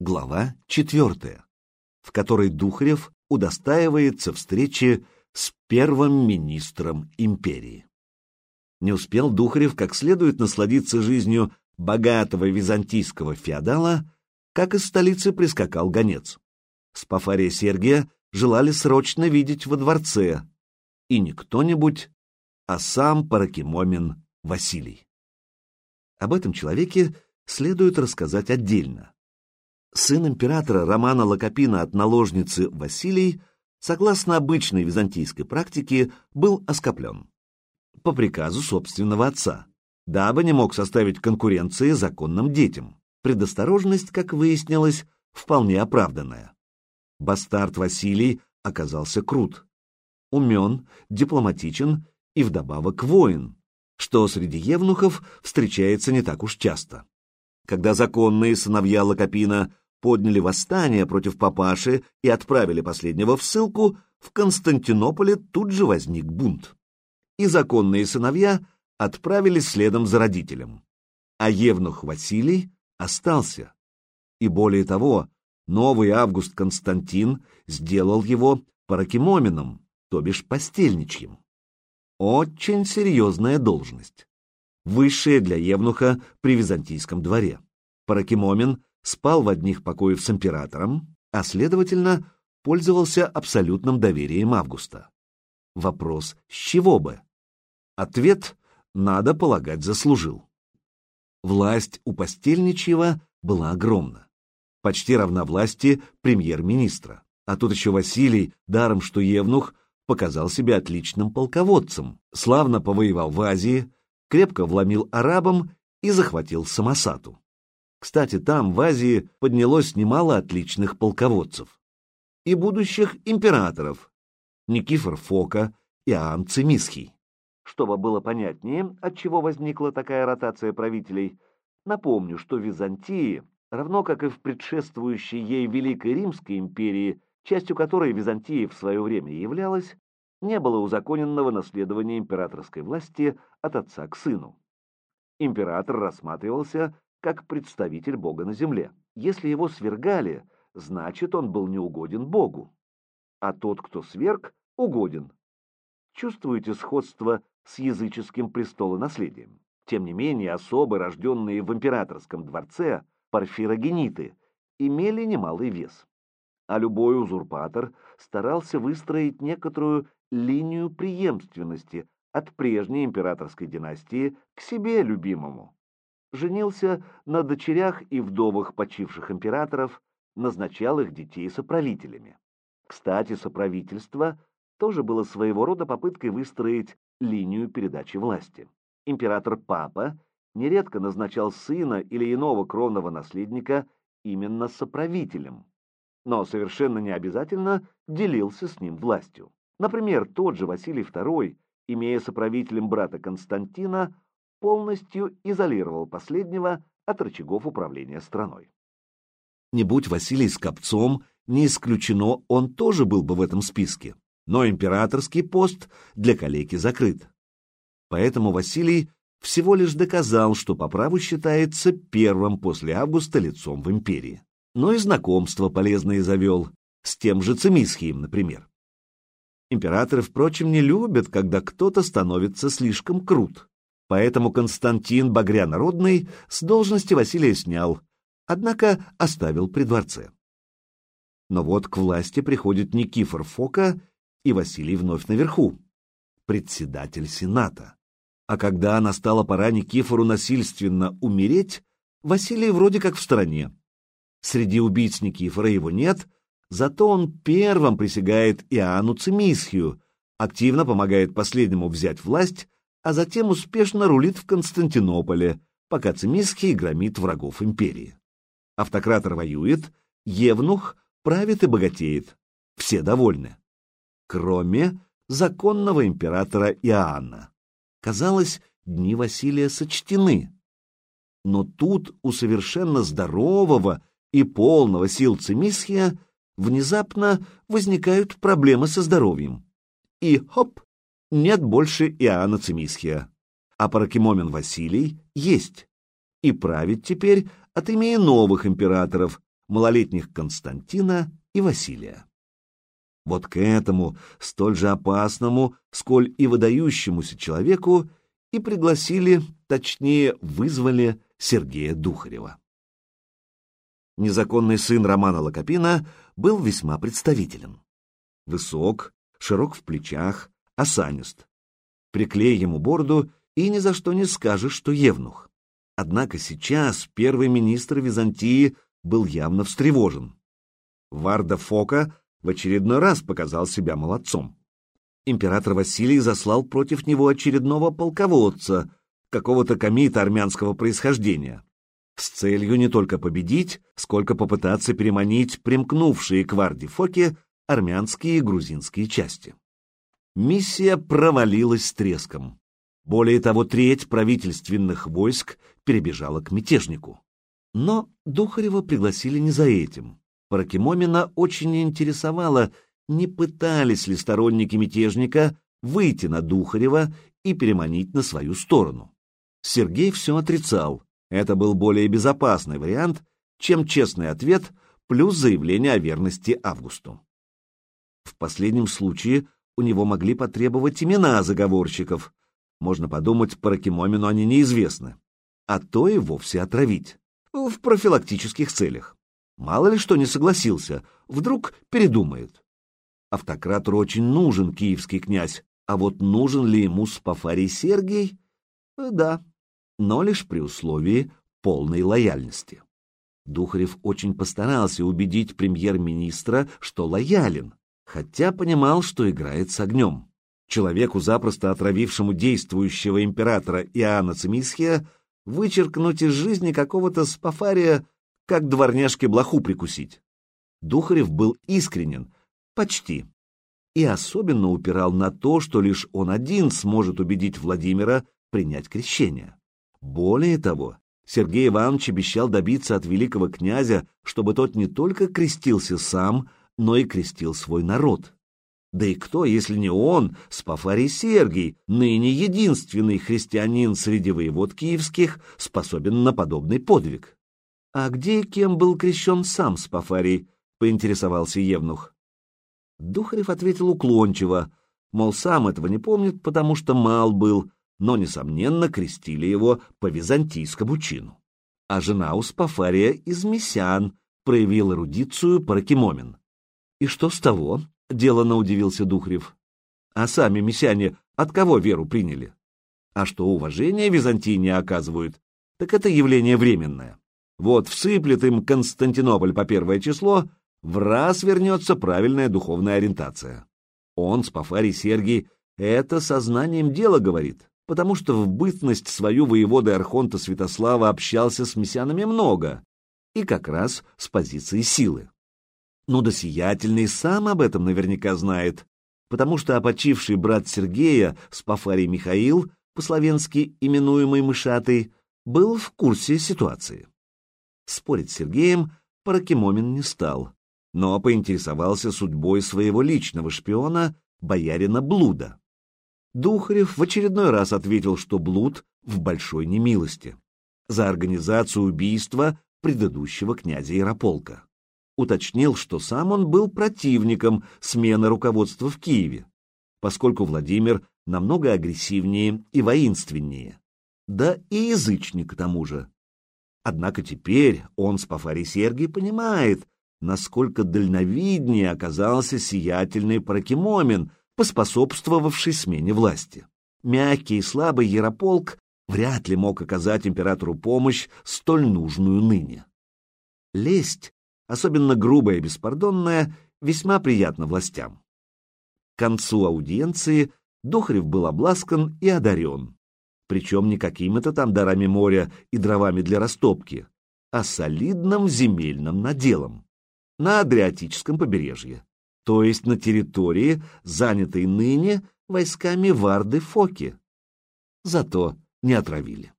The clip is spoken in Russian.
Глава четвертая, в которой Духарев удостаивается встречи с первым министром империи. Не успел Духарев как следует насладиться жизнью богатого византийского феодала, как из столицы прискакал гонец. Спафария Сергия желали срочно видеть во дворце, и не кто-нибудь, а сам Паракимомин Василий. Об этом человеке следует рассказать отдельно. Сын императора Романа Лакопина от наложницы Василий, согласно обычной византийской практике, был оскоплен. По приказу собственного отца, дабы не мог составить конкуренции законным детям. Предосторожность, как выяснилось, вполне оправданная. Бастард Василий оказался крут, умен, дипломатичен и вдобавок воин, что среди евнухов встречается не так уж часто. Когда законные сыновья Лакопина подняли восстание против папаши и отправили последнего в ссылку, в Константинополе тут же возник бунт. И законные сыновья отправились следом за родителем. А Евнух Василий остался. И более того, новый Август Константин сделал его паракимоменом, то бишь постельничьим. Очень серьезная должность. Высшая для Евнуха при византийском дворе. Паракимомен спал в одних покоях с императором, а, следовательно, пользовался абсолютным доверием Августа. Вопрос, с чего бы? Ответ, надо полагать, заслужил. Власть у постельничьего была огромна, почти равна власти премьер-министра. А тут еще Василий, даром что евнух, показал себя отличным полководцем, славно повоевал в Азии, крепко вломил арабам и захватил Самосату. Кстати, там, в Азии, поднялось немало отличных полководцев. И будущих императоров Никифор Фока, Иоанн Цимисхий. Чтобы было понятнее, от чего возникла такая ротация правителей, напомню, что Византии, равно как и в предшествующей ей Великой Римской империи, частью которой Византия в свое время являлась, не было узаконенного наследования императорской власти от отца к сыну. Император рассматривался как представитель Бога на земле. Если его свергали, значит, он был неугоден Богу. А тот, кто сверг, угоден. Чувствуете сходство с языческим престолонаследием? Тем не менее, особы, рожденные в императорском дворце, парфирогениты, имели немалый вес. А любой узурпатор старался выстроить некоторую линию преемственности от прежней императорской династии к себе любимому женился на дочерях и вдовах почивших императоров, назначал их детей соправителями. Кстати, соправительство тоже было своего рода попыткой выстроить линию передачи власти. Император-папа нередко назначал сына или иного кровного наследника именно соправителем, но совершенно не обязательно делился с ним властью. Например, тот же Василий II, имея соправителем брата Константина, полностью изолировал последнего от рычагов управления страной. Не будь Василий Скопцом, не исключено, он тоже был бы в этом списке, но императорский пост для калеки закрыт. Поэтому Василий всего лишь доказал, что по праву считается первым после августа лицом в империи. Но и знакомство полезное завел, с тем же Цимисхием, например. Императоры, впрочем, не любят, когда кто-то становится слишком крут. Поэтому Константин Багрянародный с должности Василия снял, однако оставил при дворце. Но вот к власти приходит Никифор Фока, и Василий вновь наверху, председатель Сената. А когда настала пора Никифору насильственно умереть, Василий вроде как в стороне. Среди убийц Никифора его нет, зато он первым присягает Иоанну Цимисхию, активно помогает последнему взять власть а затем успешно рулит в Константинополе, пока Цимисхий громит врагов империи. Автократор воюет, Евнух правит и богатеет. Все довольны. Кроме законного императора Иоанна. Казалось, дни Василия сочтены. Но тут у совершенно здорового и полного сил Цимисхия внезапно возникают проблемы со здоровьем. И хоп, нет больше Иоанна Цимисхия, а Паракимомен Василий есть, и правит теперь от имени новых императоров малолетних Константина и Василия. Вот к этому, столь же опасному, сколь и выдающемуся человеку, и пригласили, точнее, вызвали Сергея Духарева. Незаконный сын Романа Локопина был весьма представителен. Высок, широк в плечах, осанист. Приклей ему бороду, и ни за что не скажешь, что евнух. Однако сейчас первый министр Византии был явно встревожен. Варда Фока в очередной раз показал себя молодцом. Император Василий заслал против него очередного полководца, какого-то комита армянского происхождения, с целью не только победить, сколько попытаться переманить примкнувшие к Варде Фоке армянские и грузинские части. Миссия провалилась с треском. Более того, треть правительственных войск перебежала к мятежнику. Но Духарева пригласили не за этим. Паракимомина очень интересовало, не пытались ли сторонники мятежника выйти на Духарева и переманить на свою сторону. Сергей все отрицал. Это был более безопасный вариант, чем честный ответ плюс заявление о верности Августу. В последнем случае у него могли потребовать имена заговорщиков. Можно подумать, Паракимомину они неизвестны. А то и вовсе отравить. В профилактических целях. Мало ли что не согласился, вдруг передумает. Автократу очень нужен киевский князь, а вот нужен ли ему Спафарий Сергий? Э, да, но лишь при условии полной лояльности. Духарев очень постарался убедить премьер-министра, что лоялен, хотя понимал, что играет с огнем. Человеку, запросто отравившему действующего императора Иоанна Цимисхия, вычеркнуть из жизни какого-то спафария как дворняжке блоху прикусить. Духарев был искренен, почти, и особенно упирал на то, что лишь он один сможет убедить Владимира принять крещение. Более того, Сергей Иванович обещал добиться от великого князя, чтобы тот не только крестился сам, но и крестил свой народ. Да и кто, если не он, Спафарий Сергий, ныне единственный христианин среди воевод киевских, способен на подобный подвиг? «А где и кем был крещен сам Спафарий?» — поинтересовался Евнух. Духарев ответил уклончиво, мол, сам этого не помнит, потому что мал был, но, несомненно, крестили его по византийскому чину. А жена у Спафария из Месян проявила эрудицию Паракимомин. «И что с того?» — делано удивился Духарев. «А сами месяне от кого веру приняли? А что уважение Византии не оказывают, так это явление временное. Вот всыплет им Константинополь по первое число, в раз вернется правильная духовная ориентация. Он, Спафарий Сергий, это сознанием дела говорит, потому что в бытность свою воеводы Архонта Святослава общался с мессианами много, и как раз с позиции силы. Ну да сиятельный сам об этом наверняка знает, потому что опочивший брат Сергея, Спафарий Михаил, по-словенски именуемый Мышатый, был в курсе ситуации. Спорить с Сергеем Паракимомин не стал, но поинтересовался судьбой своего личного шпиона, боярина Блуда. Духарев в очередной раз ответил, что Блуд в большой немилости за организацию убийства предыдущего князя Ярополка. Уточнил, что сам он был противником смены руководства в Киеве, поскольку Владимир намного агрессивнее и воинственнее. Да и язычник к тому же. Однако теперь он, Спафарий Сергий, понимает, насколько дальновиднее оказался сиятельный Паракимомин, поспособствовавший смене власти. Мягкий и слабый Ярополк вряд ли мог оказать императору помощь, столь нужную ныне. Лесть, особенно грубая и беспардонная, весьма приятна властям. К концу аудиенции Духарев был обласкан и одарен причем не какими-то там дарами моря и дровами для растопки, а солидным земельным наделом на Адриатическом побережье, то есть на территории, занятой ныне войсками Варды Фоки. Зато не отравили.